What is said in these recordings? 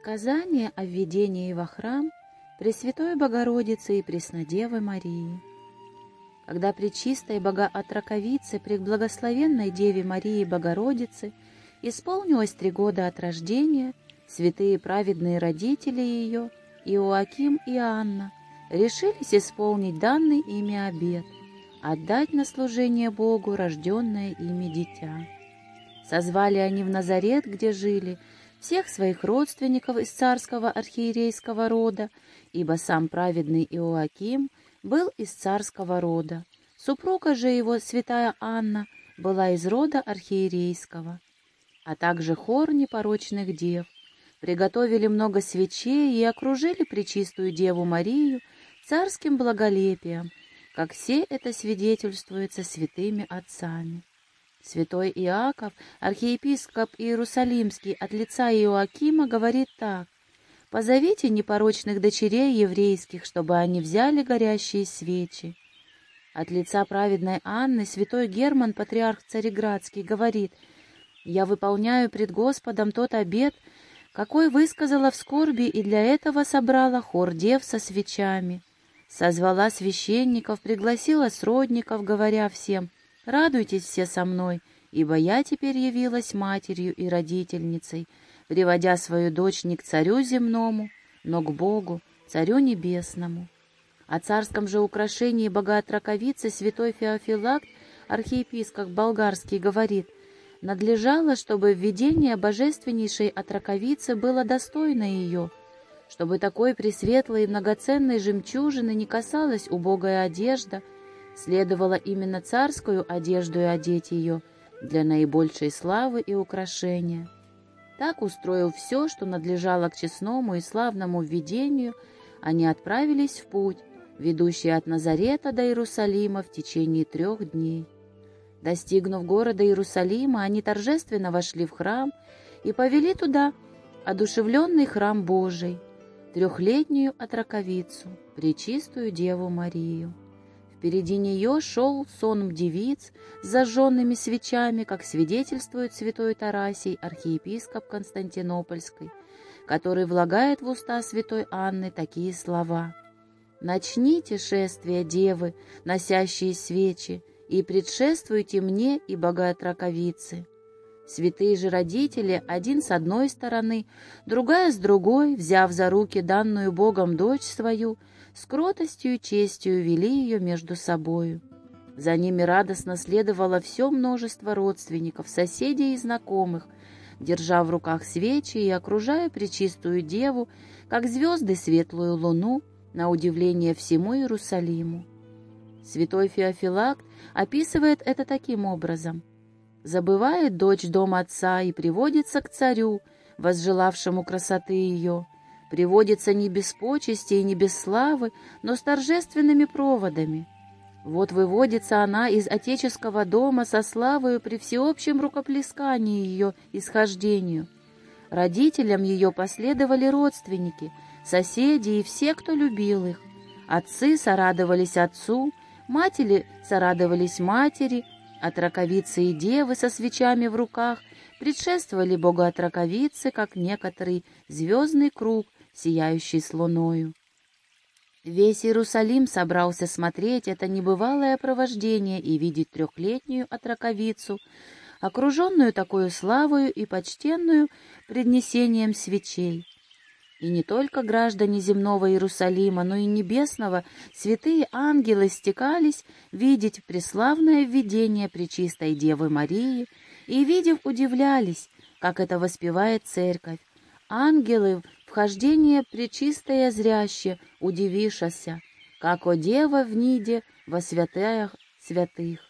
Сказание о введении во храм Пресвятой Богородицы и Преснодевы Марии. Когда Пречистой Богоотраковице, Преблагословенной Деве Марии Богородицы, исполнилось три года от рождения, святые праведные родители ее, Иоаким и Анна, решились исполнить данный ими обет, отдать на служение Богу рожденное ими дитя. Созвали они в Назарет, где жили, всех своих родственников из царского архиерейского рода, ибо сам праведный Иоаким был из царского рода. Супруга же его, святая Анна, была из рода архиерейского, а также хор непорочных дев. Приготовили много свечей и окружили Пречистую Деву Марию царским благолепием, как все это свидетельствуется святыми отцами. Святой Иаков, архиепископ Иерусалимский от лица Иоакима, говорит так. «Позовите непорочных дочерей еврейских, чтобы они взяли горящие свечи». От лица праведной Анны святой Герман, патриарх Цареградский, говорит, «Я выполняю пред Господом тот обет, какой высказала в скорби, и для этого собрала хор дев со свечами. Созвала священников, пригласила сродников, говоря всем, Радуйтесь все со мной, ибо я теперь явилась матерью и родительницей, приводя свою дочь не к царю земному, но к Богу, царю небесному. О царском же украшении богоотраковицы святой Феофилакт, архиепископ болгарский, говорит, надлежало, чтобы введение божественнейшей отраковицы было достойно ее, чтобы такой пресветлой и многоценной жемчужины не касалась убогая одежда — Следовало именно царскую одежду и одеть ее для наибольшей славы и украшения. Так, устроив все, что надлежало к честному и славному введению, они отправились в путь, ведущий от Назарета до Иерусалима в течение трех дней. Достигнув города Иерусалима, они торжественно вошли в храм и повели туда одушевленный храм Божий, трехлетнюю отраковицу, пречистую Деву Марию. Впереди нее шел сон девиц с зажженными свечами, как свидетельствует святой Тарасий, архиепископ Константинопольской, который влагает в уста святой Анны такие слова. «Начните шествие девы, носящие свечи, и предшествуйте мне и богоотраковицы». Святые же родители, один с одной стороны, другая с другой, взяв за руки данную Богом дочь свою, с кротостью и честью вели ее между собою. За ними радостно следовало все множество родственников, соседей и знакомых, держа в руках свечи и окружая Пречистую Деву, как звезды светлую луну, на удивление всему Иерусалиму. Святой Феофилакт описывает это таким образом. «Забывает дочь дом отца и приводится к царю, возжелавшему красоты ее, приводится не без почести и не без славы, но с торжественными проводами. Вот выводится она из отеческого дома со славою при всеобщем рукоплескании ее исхождению. Родителям ее последовали родственники, соседи и все, кто любил их. Отцы сорадовались отцу, матери сорадовались матери, отраковицы и девы со свечами в руках предшествовали Богу отраковицы, как некоторый звездный круг, сияющий с луною. Весь Иерусалим собрался смотреть это небывалое провождение и видеть трехлетнюю отраковицу, окруженную такой славою и почтенную преднесением свечей. И не только граждане земного Иерусалима, но и небесного, святые ангелы стекались видеть преславное введение Пречистой Девы Марии, и, видев, удивлялись, как это воспевает церковь. Ангелы Вхождение пречистое зряще, удивишася, как о дева в ниде во святых святых.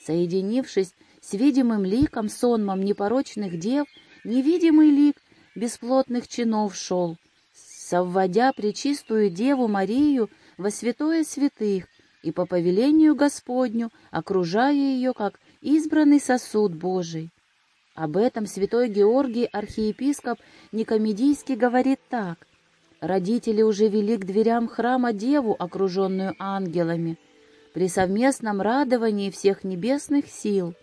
Соединившись с видимым ликом, сонмом непорочных дев, невидимый лик бесплотных чинов шел, совводя пречистую Деву Марию во святое святых и по повелению Господню, окружая ее как избранный сосуд Божий. Об этом святой Георгий, архиепископ Никомедийский, говорит так. Родители уже вели к дверям храма деву, окруженную ангелами, при совместном радовании всех небесных сил.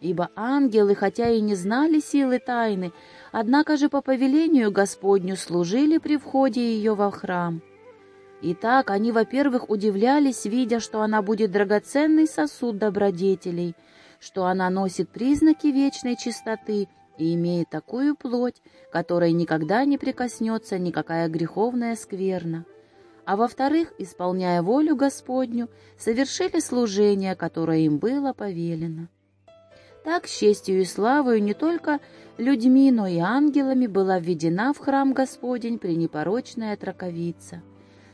ибо ангелы, хотя и не знали силы тайны, однако же по повелению Господню служили при входе ее во храм. Итак, они, во-первых, удивлялись, видя, что она будет драгоценный сосуд добродетелей, что она носит признаки вечной чистоты и имеет такую плоть, которой никогда не прикоснется никакая греховная скверна. А во-вторых, исполняя волю Господню, совершили служение, которое им было повелено. Так, с честью и славою не только людьми, но и ангелами была введена в храм Господень пренепорочная траковица.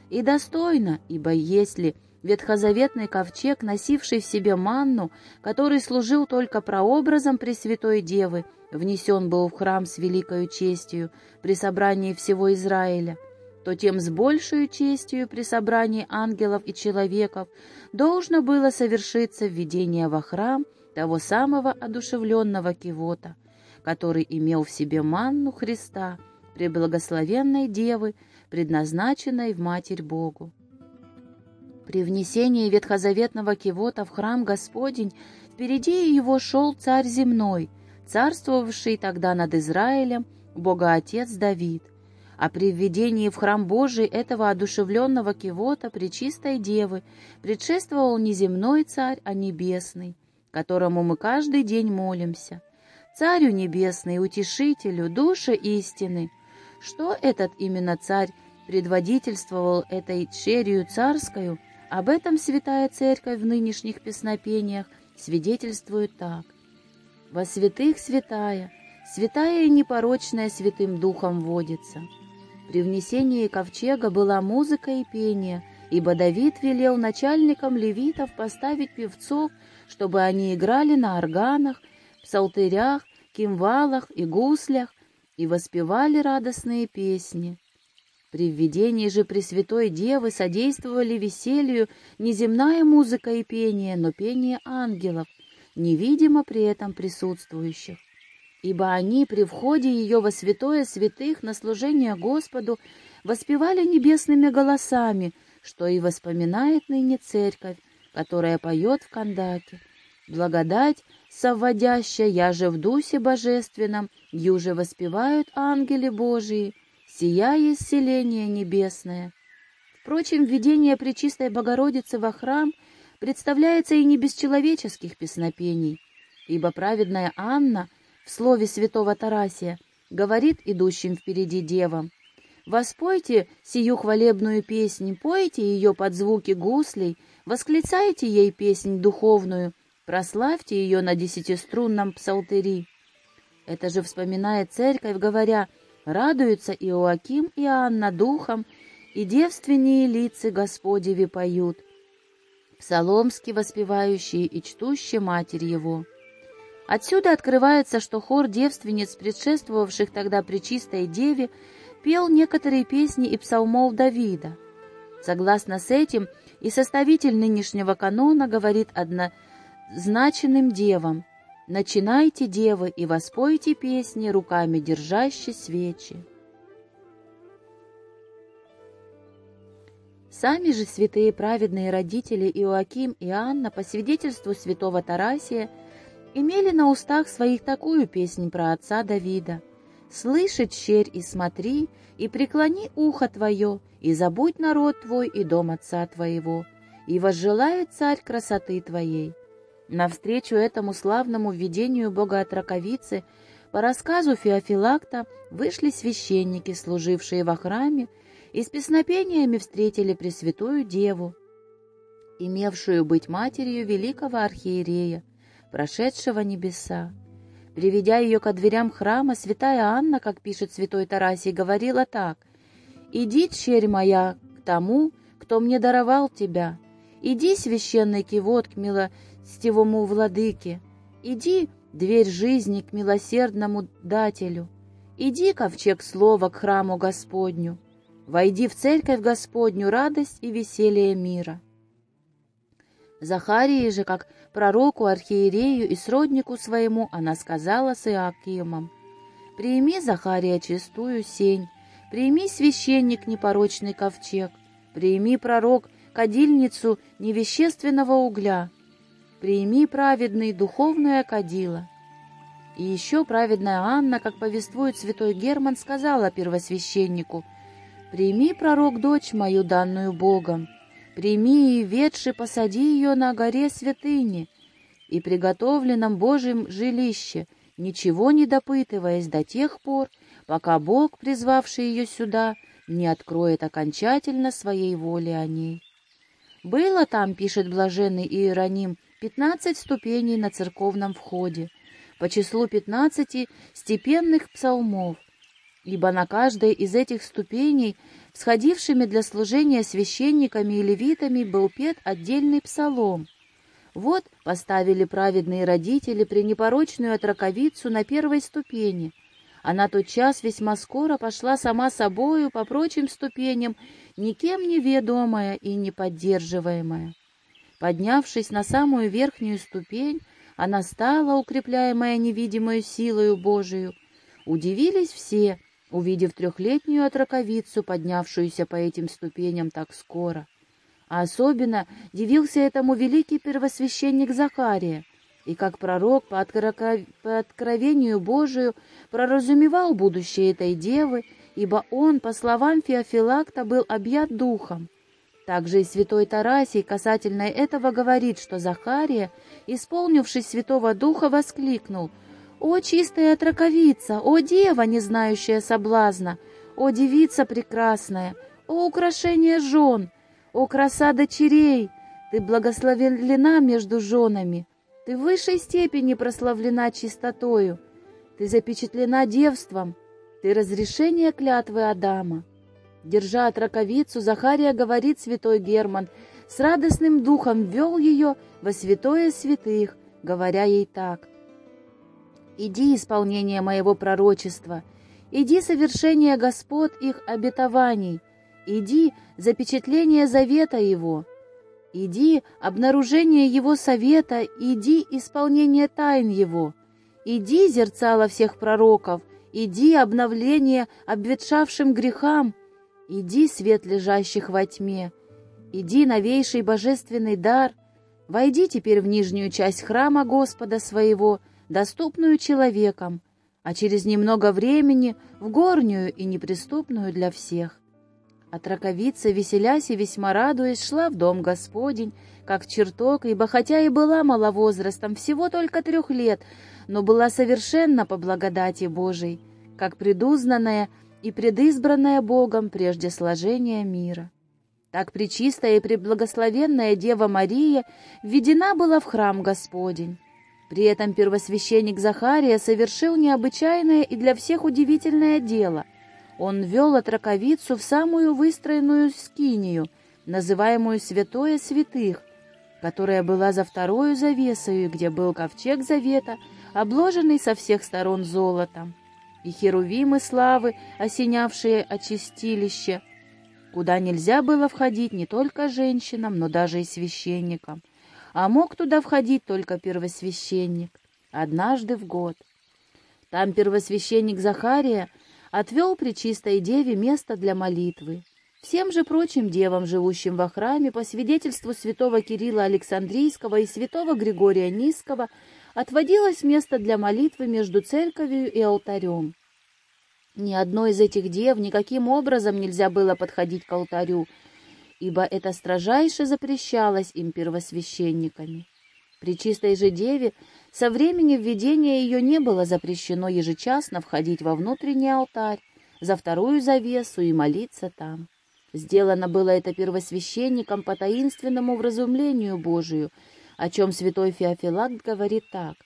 И достойно, ибо если ветхозаветный ковчег, носивший в себе манну, который служил только прообразом Пресвятой Девы, внесен был в храм с великою честью при собрании всего Израиля, то тем с большей честью при собрании ангелов и человеков должно было совершиться введение во храм того самого одушевленного кивота, который имел в себе манну Христа, преблагословенной Девы, предназначенной в Матерь Богу. При внесении ветхозаветного кивота в храм Господень впереди его шел царь земной, царствовавший тогда над Израилем, Бога-Отец Давид. А при введении в храм Божий этого одушевленного кивота Пречистой Девы предшествовал не земной царь, а небесный, которому мы каждый день молимся. Царю небесный, утешителю, душе истины. Что этот именно царь предводительствовал этой черью царскую, об этом Святая Церковь в нынешних песнопениях свидетельствует так. «Во святых святая, святая и непорочная Святым Духом водится». При внесении ковчега была музыка и пение, ибо Давид велел начальникам левитов поставить певцов чтобы они играли на органах, псалтырях, кимвалах и гуслях и воспевали радостные песни. При введении же Пресвятой Девы содействовали веселью не земная музыка и пение, но пение ангелов, невидимо при этом присутствующих. Ибо они при входе ее во святое святых на служение Господу воспевали небесными голосами, что и воспоминает ныне Церковь, которая поет в кандаке. Благодать, совводящая, я же в Дусе Божественном, юже воспевают ангели Божии, сия есть селение небесное. Впрочем, введение Пречистой Богородицы во храм представляется и не без человеческих песнопений, ибо праведная Анна в слове святого Тарасия говорит идущим впереди девам, «Воспойте сию хвалебную песнь, пойте ее под звуки гуслей, восклицайте ей песнь духовную, прославьте ее на десятиструнном псалтыри. Это же вспоминает церковь, говоря, радуются Иоаким и Анна духом, и девственные лица Господеви поют, псаломски воспевающие и чтущие Матерь Его. Отсюда открывается, что хор девственниц, предшествовавших тогда Пречистой Деве, пел некоторые песни и псалмов Давида. Согласно с этим, и составитель нынешнего канона говорит однозначным девам «Начинайте, девы, и воспойте песни, руками держащие свечи». Сами же святые праведные родители Иоаким и Анна, по свидетельству святого Тарасия, имели на устах своих такую песнь про отца Давида. «Слышит, черь, и смотри, и преклони ухо твое, и забудь народ твой и дом отца твоего, и возжелает царь красоты твоей». Навстречу этому славному введению богоотраковицы по рассказу Феофилакта вышли священники, служившие во храме, и с песнопениями встретили Пресвятую Деву, имевшую быть матерью великого архиерея, прошедшего небеса. Приведя ее ко дверям храма, святая Анна, как пишет святой Тарасий, говорила так — Иди, черь моя, к тому, кто мне даровал тебя. Иди, священный кивот, к милостивому владыке. Иди, дверь жизни, к милосердному дателю. Иди, ковчег слова, к храму Господню. Войди в церковь Господню радость и веселье мира. Захарии же, как пророку, архиерею и сроднику своему, она сказала с Иакимом, «Прими, Захария, чистую сень, Прими, священник, непорочный ковчег, прими, пророк, кадильницу невещественного угля. Прими, праведный, духовное кадило». И еще праведная Анна, как повествует святой Герман, сказала первосвященнику, «Прими, пророк, дочь мою, данную Богом, прими и ветши посади ее на горе святыни и приготовленном Божьем жилище, ничего не допытываясь до тех пор, пока Бог, призвавший ее сюда, не откроет окончательно своей воли о ней». Было там, пишет блаженный Иероним, пятнадцать ступеней на церковном входе — по числу пятнадцати степенных псалмов, ибо на каждой из этих ступеней, всходившими для служения священниками и левитами, был пет отдельный псалом. Вот поставили праведные родители пренепорочную отраковицу на первой ступени. Она тот час весьма скоро пошла сама собою по прочим ступеням, никем не ведомая и не поддерживаемая. Поднявшись на самую верхнюю ступень, она стала, укрепляемая невидимой силою Божию. Удивились все, увидев трехлетнюю отраковицу, поднявшуюся по этим ступеням так скоро. А особенно дивился этому великий первосвященник Захария, и как пророк по, откровению Божию проразумевал будущее этой девы, ибо он, по словам Феофилакта, был объят духом. Также и святой Тарасий касательно этого говорит, что Захария, исполнившись Святого Духа, воскликнул «О чистая траковица! О дева, не знающая соблазна! О девица прекрасная! О украшение жен! О краса дочерей! Ты благословлена между женами! Ты в высшей степени прославлена чистотою! Ты запечатлена девством! Ты разрешение клятвы Адама!» Держа отраковицу, Захария говорит святой Герман, с радостным духом ввел ее во святое святых, говоря ей так. «Иди исполнение моего пророчества, иди совершение Господ их обетований, иди запечатление завета его, иди обнаружение его совета, иди исполнение тайн его, иди зерцало всех пророков, иди обновление обветшавшим грехам, Иди, свет лежащих во тьме, иди, новейший божественный дар, войди теперь в нижнюю часть храма Господа своего, доступную человекам, а через немного времени в горнюю и неприступную для всех. А траковица, веселясь и весьма радуясь, шла в дом Господень, как чертог, ибо хотя и была маловозрастом, всего только трех лет, но была совершенно по благодати Божией, как предузнанная и предизбранная Богом прежде сложения мира. Так пречистая и преблагословенная Дева Мария введена была в храм Господень. При этом первосвященник Захария совершил необычайное и для всех удивительное дело. Он ввел отраковицу в самую выстроенную скинию, называемую «Святое святых», которая была за вторую завесою, где был ковчег завета, обложенный со всех сторон золотом и херувимы славы, осенявшие очистилище, куда нельзя было входить не только женщинам, но даже и священникам, а мог туда входить только первосвященник, однажды в год. Там первосвященник Захария отвел при чистой деве место для молитвы. Всем же прочим девам, живущим во храме, по свидетельству святого Кирилла Александрийского и святого Григория Низкого, отводилось место для молитвы между церковью и алтарем. Ни одной из этих дев никаким образом нельзя было подходить к алтарю, ибо это строжайше запрещалось им первосвященниками. При чистой же деве со времени введения ее не было запрещено ежечасно входить во внутренний алтарь, за вторую завесу и молиться там. Сделано было это первосвященником по таинственному вразумлению Божию — о чем святой Феофилакт говорит так.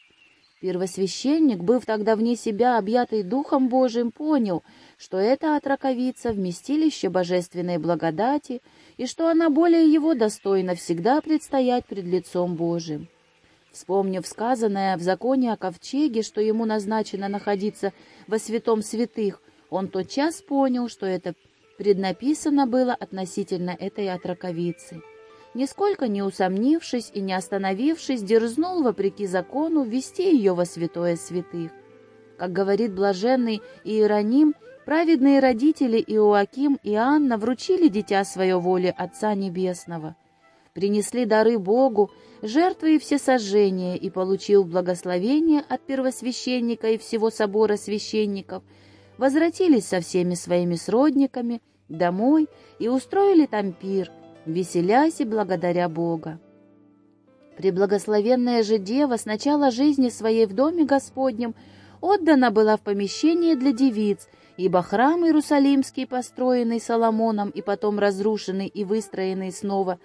Первосвященник, быв тогда вне себя, объятый Духом Божиим, понял, что это отраковица вместилище божественной благодати и что она более его достойна всегда предстоять пред лицом Божиим. Вспомнив сказанное в законе о ковчеге, что ему назначено находиться во святом святых, он тотчас понял, что это преднаписано было относительно этой отраковицы нисколько не усомнившись и не остановившись, дерзнул, вопреки закону, ввести ее во святое святых. Как говорит блаженный Иероним, праведные родители Иоаким и Анна вручили дитя свое воле Отца Небесного. принесли дары Богу, жертвы и всесожжения, и получил благословение от первосвященника и всего собора священников, возвратились со всеми своими сродниками домой и устроили там пир, веселясь и благодаря Бога. Преблагословенная же дева с начала жизни своей в доме Господнем отдана была в помещение для девиц, ибо храм Иерусалимский, построенный Соломоном и потом разрушенный и выстроенный снова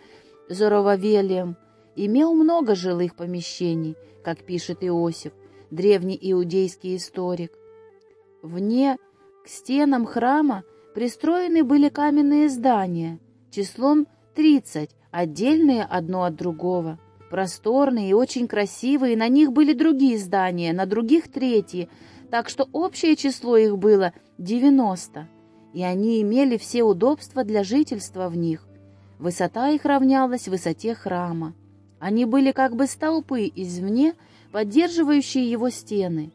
Зоровавелием, имел много жилых помещений, как пишет Иосиф, древний иудейский историк. Вне к стенам храма пристроены были каменные здания, числом 30, отдельные одно от другого, просторные и очень красивые, на них были другие здания, на других третьи, так что общее число их было 90, и они имели все удобства для жительства в них. Высота их равнялась высоте храма. Они были как бы столпы извне, поддерживающие его стены.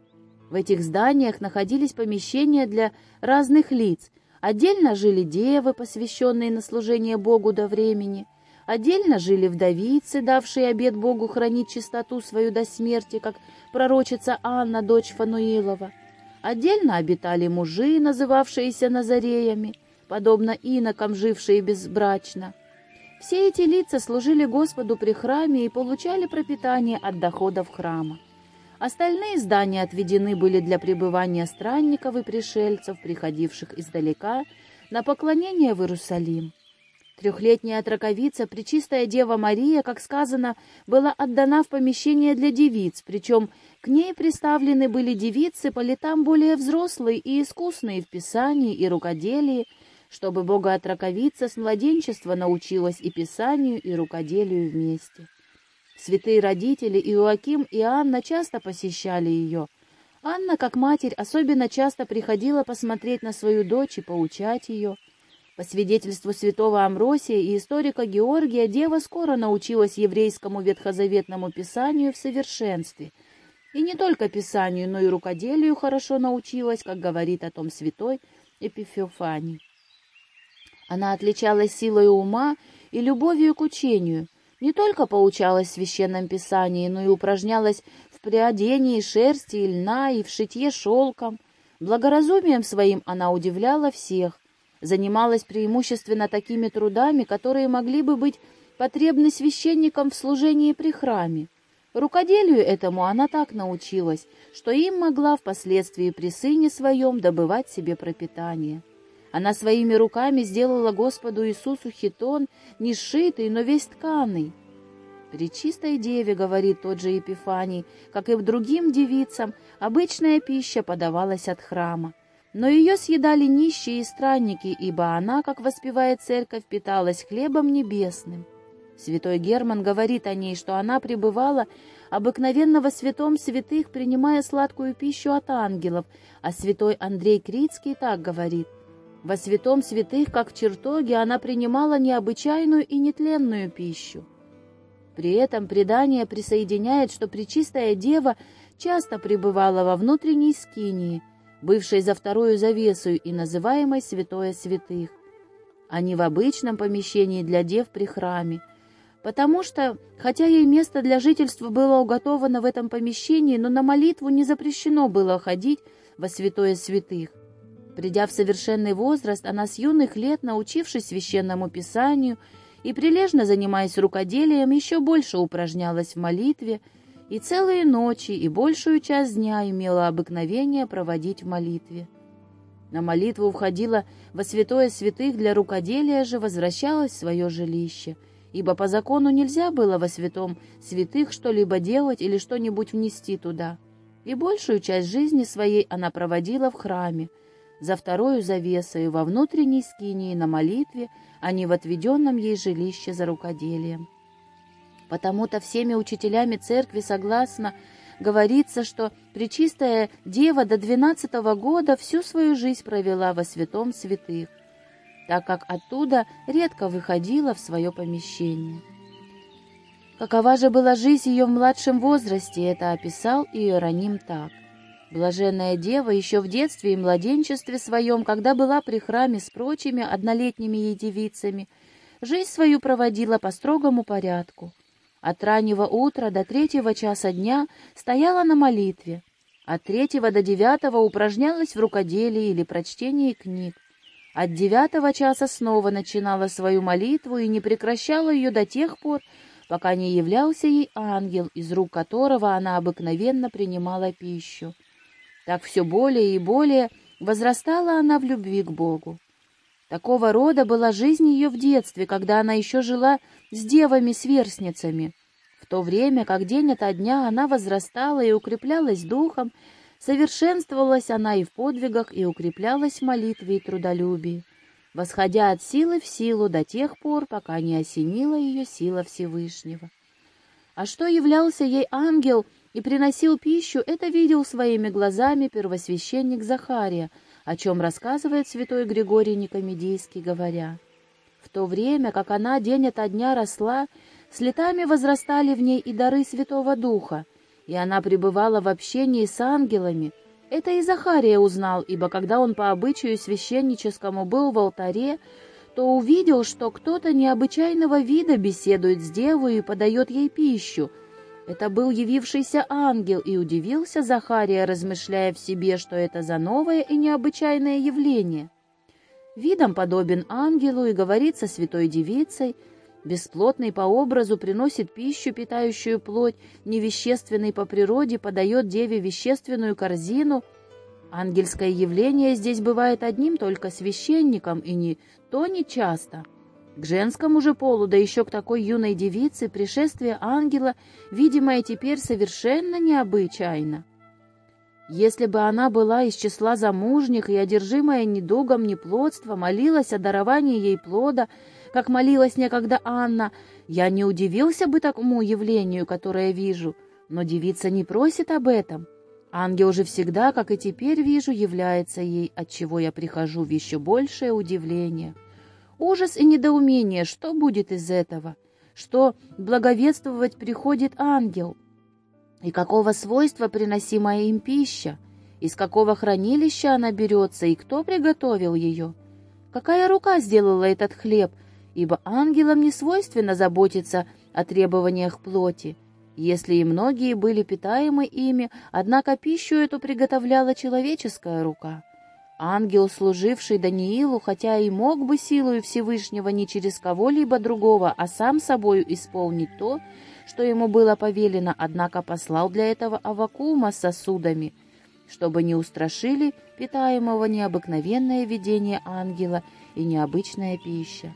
В этих зданиях находились помещения для разных лиц. Отдельно жили девы, посвященные на служение Богу до времени. Отдельно жили вдовицы, давшие обет Богу хранить чистоту свою до смерти, как пророчица Анна, дочь Фануилова. Отдельно обитали мужи, называвшиеся Назареями, подобно инокам, жившие безбрачно. Все эти лица служили Господу при храме и получали пропитание от доходов храма. Остальные здания отведены были для пребывания странников и пришельцев, приходивших издалека, на поклонение в Иерусалим. Трехлетняя отраковица, Пречистая Дева Мария, как сказано, была отдана в помещение для девиц, причем к ней приставлены были девицы по летам более взрослые и искусные в писании и рукоделии, чтобы богоотраковица с младенчества научилась и писанию, и рукоделию вместе. Святые родители Иоаким и Анна часто посещали ее. Анна, как матерь, особенно часто приходила посмотреть на свою дочь и поучать ее. По свидетельству святого Амросия и историка Георгия, дева скоро научилась еврейскому ветхозаветному писанию в совершенстве. И не только писанию, но и рукоделию хорошо научилась, как говорит о том святой Эпифеофаний. Она отличалась силой ума и любовью к учению, не только поучалась в священном писании, но и упражнялась в приодении шерсти и льна и в шитье шелком. Благоразумием своим она удивляла всех, занималась преимущественно такими трудами, которые могли бы быть потребны священникам в служении при храме. Рукоделию этому она так научилась, что им могла впоследствии при сыне своем добывать себе пропитание. Она своими руками сделала Господу Иисусу хитон, не сшитый, но весь тканый. При чистой деве, говорит тот же Епифаний, как и в другим девицам, обычная пища подавалась от храма. Но ее съедали нищие и странники, ибо она, как воспевает церковь, питалась хлебом небесным. Святой Герман говорит о ней, что она пребывала обыкновенного святом святых, принимая сладкую пищу от ангелов, а святой Андрей Крицкий так говорит. Во святом святых, как в чертоге, она принимала необычайную и нетленную пищу. При этом предание присоединяет, что Пречистая Дева часто пребывала во внутренней скинии, бывшей за вторую завесу и называемой Святое Святых, а не в обычном помещении для дев при храме, потому что, хотя ей место для жительства было уготовано в этом помещении, но на молитву не запрещено было ходить во Святое Святых. Придя в совершенный возраст, она с юных лет, научившись священному писанию и прилежно занимаясь рукоделием, еще больше упражнялась в молитве, и целые ночи и большую часть дня имела обыкновение проводить в молитве. На молитву входила во святое святых, для рукоделия же возвращалась в свое жилище, ибо по закону нельзя было во святом святых что-либо делать или что-нибудь внести туда. И большую часть жизни своей она проводила в храме, за вторую завесою во внутренней скинии на молитве, а не в отведенном ей жилище за рукоделием. Потому-то всеми учителями церкви согласно говорится, что Пречистая Дева до двенадцатого года всю свою жизнь провела во святом святых, так как оттуда редко выходила в свое помещение. Какова же была жизнь ее в младшем возрасте, это описал Иероним так. Блаженная дева еще в детстве и младенчестве своем, когда была при храме с прочими однолетними ей девицами, жизнь свою проводила по строгому порядку. От раннего утра до третьего часа дня стояла на молитве, от третьего до девятого упражнялась в рукоделии или прочтении книг. От девятого часа снова начинала свою молитву и не прекращала ее до тех пор, пока не являлся ей ангел, из рук которого она обыкновенно принимала пищу. Так все более и более возрастала она в любви к Богу. Такого рода была жизнь ее в детстве, когда она еще жила с девами-сверстницами. В то время, как день ото дня она возрастала и укреплялась духом, совершенствовалась она и в подвигах, и укреплялась в молитве и трудолюбии, восходя от силы в силу до тех пор, пока не осенила ее сила Всевышнего. А что являлся ей ангел и приносил пищу, это видел своими глазами первосвященник Захария — о чем рассказывает святой Григорий Никомедийский, говоря, «В то время, как она день ото дня росла, с летами возрастали в ней и дары Святого Духа, и она пребывала в общении с ангелами. Это и Захария узнал, ибо когда он по обычаю священническому был в алтаре, то увидел, что кто-то необычайного вида беседует с девой и подает ей пищу, это был явившийся ангел, и удивился Захария, размышляя в себе, что это за новое и необычайное явление. Видом подобен ангелу и говорит со святой девицей, бесплотный по образу приносит пищу, питающую плоть, невещественный по природе подает деве вещественную корзину. Ангельское явление здесь бывает одним только священником, и не то не часто — к женскому же полу, да еще к такой юной девице, пришествие ангела, видимое теперь совершенно необычайно. Если бы она была из числа замужних и, одержимая недугом неплодства, молилась о даровании ей плода, как молилась некогда Анна, я не удивился бы такому явлению, которое вижу, но девица не просит об этом. Ангел же всегда, как и теперь вижу, является ей, от чего я прихожу в еще большее удивление. Ужас и недоумение, что будет из этого? Что благовествовать приходит ангел? И какого свойства приносимая им пища? Из какого хранилища она берется и кто приготовил ее? Какая рука сделала этот хлеб? Ибо ангелам не свойственно заботиться о требованиях плоти. Если и многие были питаемы ими, однако пищу эту приготовляла человеческая рука. Ангел, служивший Даниилу, хотя и мог бы силою Всевышнего не через кого-либо другого, а сам собою исполнить то, что ему было повелено, однако послал для этого Авакума с сосудами, чтобы не устрашили питаемого необыкновенное видение ангела и необычная пища.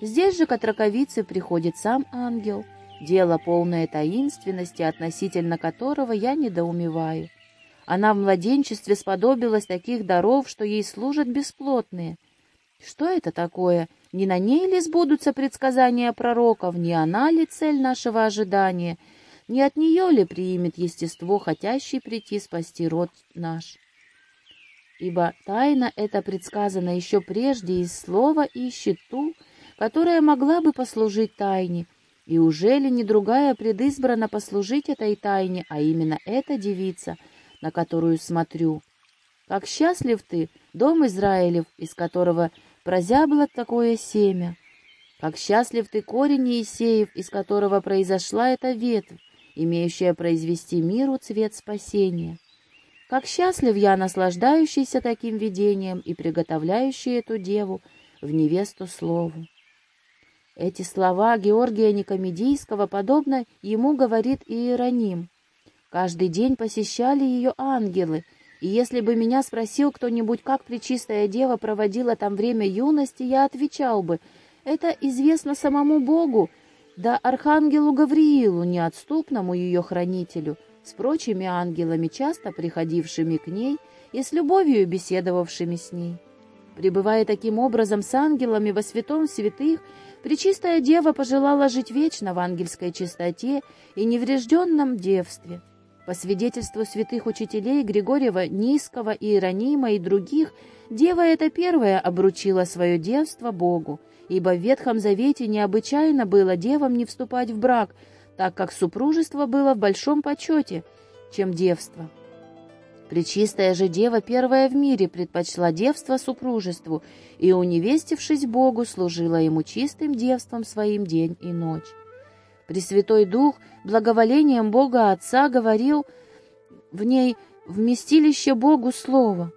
Здесь же к отраковице приходит сам ангел, дело полное таинственности, относительно которого я недоумеваю. Она в младенчестве сподобилась таких даров, что ей служат бесплотные. Что это такое? Не на ней ли сбудутся предсказания пророков, не она ли цель нашего ожидания, не от нее ли примет естество, хотящий прийти спасти род наш? Ибо тайна эта предсказана еще прежде из слова ищет ту, которая могла бы послужить тайне, и уже ли не другая предизбрана послужить этой тайне, а именно эта девица — на которую смотрю. Как счастлив ты, дом Израилев, из которого прозябло такое семя! Как счастлив ты, корень Иисеев, из которого произошла эта ветвь, имеющая произвести миру цвет спасения! Как счастлив я, наслаждающийся таким видением и приготовляющий эту деву в невесту слову! Эти слова Георгия Никомедийского, подобно ему говорит и Иероним. Каждый день посещали ее ангелы, и если бы меня спросил кто-нибудь, как Пречистая Дева проводила там время юности, я отвечал бы, это известно самому Богу, да Архангелу Гавриилу, неотступному ее хранителю, с прочими ангелами, часто приходившими к ней и с любовью беседовавшими с ней. Пребывая таким образом с ангелами во святом святых, Пречистая Дева пожелала жить вечно в ангельской чистоте и неврежденном девстве. По свидетельству святых учителей Григорьева, Низкого, Иеронима и других, дева эта первая обручила свое девство Богу, ибо в Ветхом Завете необычайно было девам не вступать в брак, так как супружество было в большом почете, чем девство. Пречистая же дева первая в мире предпочла девство супружеству и, уневестившись Богу, служила ему чистым девством своим день и ночь. Пресвятой Дух благоволением Бога Отца говорил в ней вместилище Богу Слово.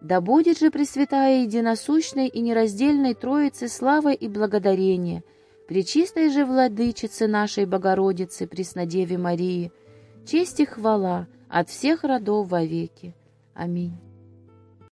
Да будет же Пресвятая единосущной и нераздельной Троицы слава и благодарение, Пречистой же Владычице нашей Богородицы, Преснодеве Марии, честь и хвала от всех родов вовеки. Аминь.